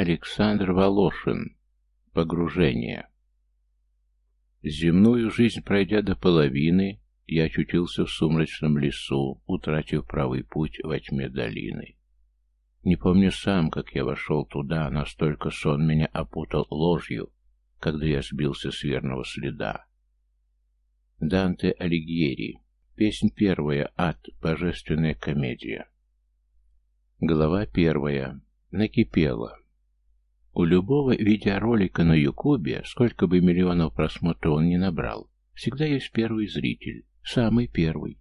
Александр Волошин. Погружение. Земную жизнь пройдя до половины, я очутился в сумрачном лесу, утратив правый путь во тьме долины. Не помню сам, как я вошел туда, настолько сон меня опутал ложью, когда я сбился с верного следа. Данте Алигьери. Песнь первая. Ад. Божественная комедия. Глава первая. Накипело. У любого видеоролика на Ютубе, сколько бы миллионов просмотров он ни набрал, всегда есть первый зритель, самый первый.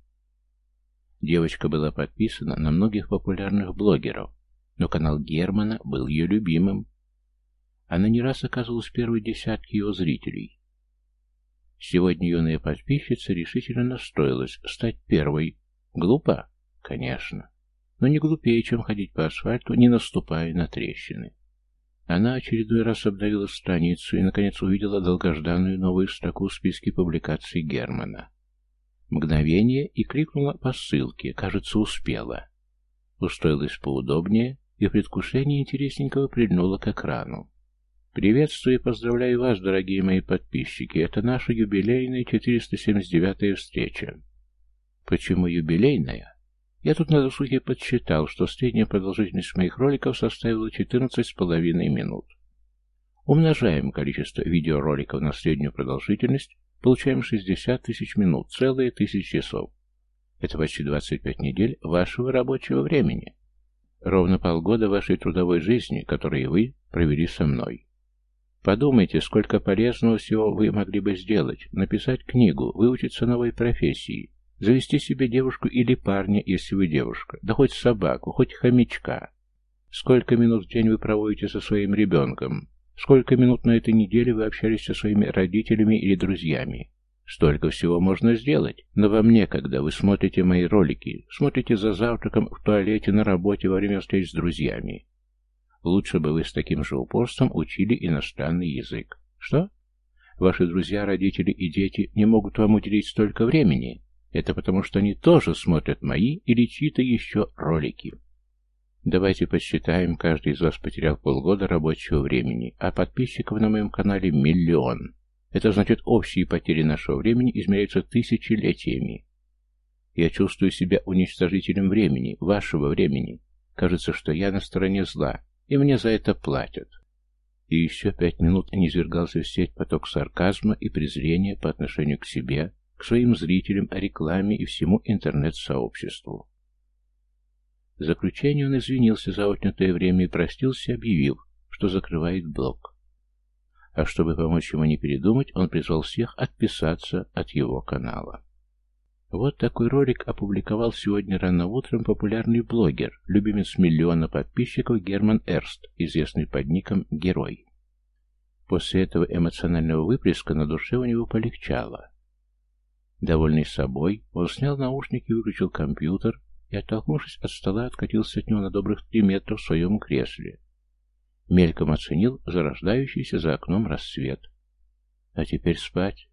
Девочка была подписана на многих популярных блогеров, но канал Германа был ее любимым. Она не раз оказывалась в первой десятке его зрителей. Сегодня юная подписчица решительно настроилась стать первой. Глупо? Конечно. Но не глупее, чем ходить по асфальту, не наступая на трещины. Она очередной раз обновила страницу и, наконец, увидела долгожданную новую строку в списке публикаций Германа. Мгновение и крикнула по ссылке, кажется, успела. Устроилась поудобнее и в предвкушении интересненького прильнула к экрану. Приветствую и поздравляю вас, дорогие мои подписчики. Это наша юбилейная 479-я встреча. Почему юбилейная? Я тут на досуге подсчитал, что средняя продолжительность моих роликов составила 14,5 минут. Умножаем количество видеороликов на среднюю продолжительность, получаем 60 тысяч минут, целые тысячи часов. Это почти 25 недель вашего рабочего времени. Ровно полгода вашей трудовой жизни, которые вы провели со мной. Подумайте, сколько полезного всего вы могли бы сделать. Написать книгу, выучиться новой профессии, завести себе девушку или парня, если вы девушка, да хоть собаку, хоть хомячка. Сколько минут в день вы проводите со своим ребенком? Сколько минут на этой неделе вы общались со своими родителями или друзьями? Столько всего можно сделать, но вам некогда, вы смотрите мои ролики, смотрите за завтраком в туалете, на работе, во время встреч с друзьями. Лучше бы вы с таким же упорством учили иностранный язык. Что? Ваши друзья, родители и дети не могут вам уделить столько времени? Это потому, что они тоже смотрят мои или чьи-то еще ролики. Давайте посчитаем, каждый из вас потерял полгода рабочего времени, а подписчиков на моем канале миллион. Это значит, общие потери нашего времени измеряются тысячелетиями. Я чувствую себя уничтожителем времени, вашего времени. Кажется, что я на стороне зла, и мне за это платят. И еще пять минут низвергался в сеть поток сарказма и презрения по отношению к себе, к своим зрителям, рекламе и всему интернет-сообществу. В заключение он извинился за отнятое время и простился, объявив, что закрывает блог а чтобы помочь ему не передумать, он призвал всех отписаться от его канала. Вот такой ролик опубликовал сегодня рано утром популярный блогер, любимец миллиона подписчиков Герман Эрст, известный под ником Герой. После этого эмоционального выплеска на душе у него полегчало. Довольный собой, он снял наушники, выключил компьютер и, оттолкнувшись от стола, откатился от него на добрых три метра в своем кресле, Мельком оценил зарождающийся за окном рассвет. А теперь спать.